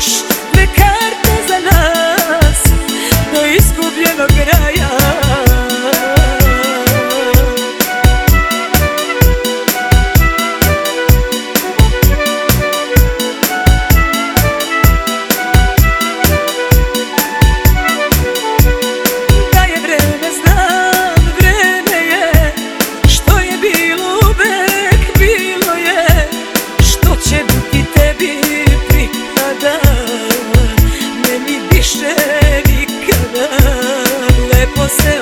खुश लिखे više nikada. Lepo se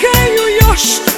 Cheio eu hostil